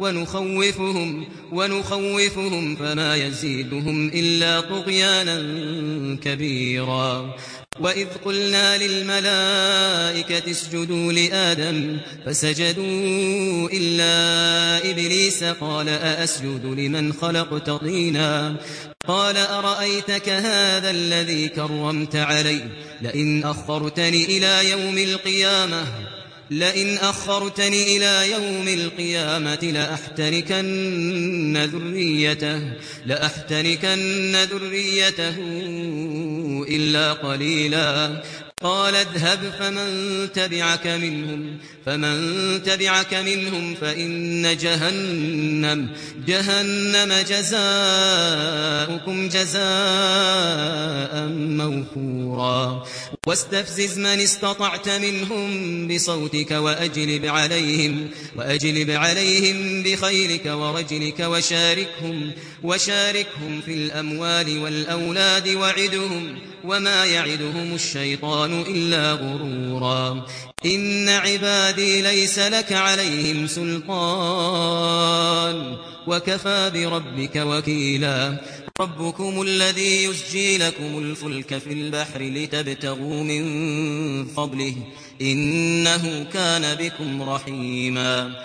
ونخوفهم ونخوفهم فما يزيدهم إلا طغيانا كبيرا. وَإِذْ قُلْنَا لِلْمَلَائِكَةِ اسْجُدُوا لِآدَمَ فَسَجَدُوا إِلَّا إِبْلِيسَ قَالَ أَأَسْجُدُ لِمَنْ خَلَقْتَ طِينًا. قَالَ أَرَأَيْتَكَ هَذَا الَّذِي كَرَّمْتَ عَلَيَّ؟ لَئِنْ أَخَّرْتَنِ إِلَى يَوْمِ الْقِيَامَةِ لئن أخرتني إلى يوم القيامة لأحتركن ذريته لأحتركن ذريته إلا قليلا. قال اذهب فمن تبعك منهم فمن تبعك منهم فإن جهنم جهنم جزاؤكم جزاء موفورا. واستفزز من استطعت منهم بصوتك وأجلب عليهم وأجلب عليهم بخيلك ورجلك وشاركهم وشاركهم في الأموال والأولاد وعدهم وما يعدهم الشيطان إلا غرورا. إن عبادي ليس لك عليهم سلطان وكفى بربك وكيلا. ربكم الذي يسجي لكم الفلك في البحر لتبتغوا من فضله إنه كان بكم رحيما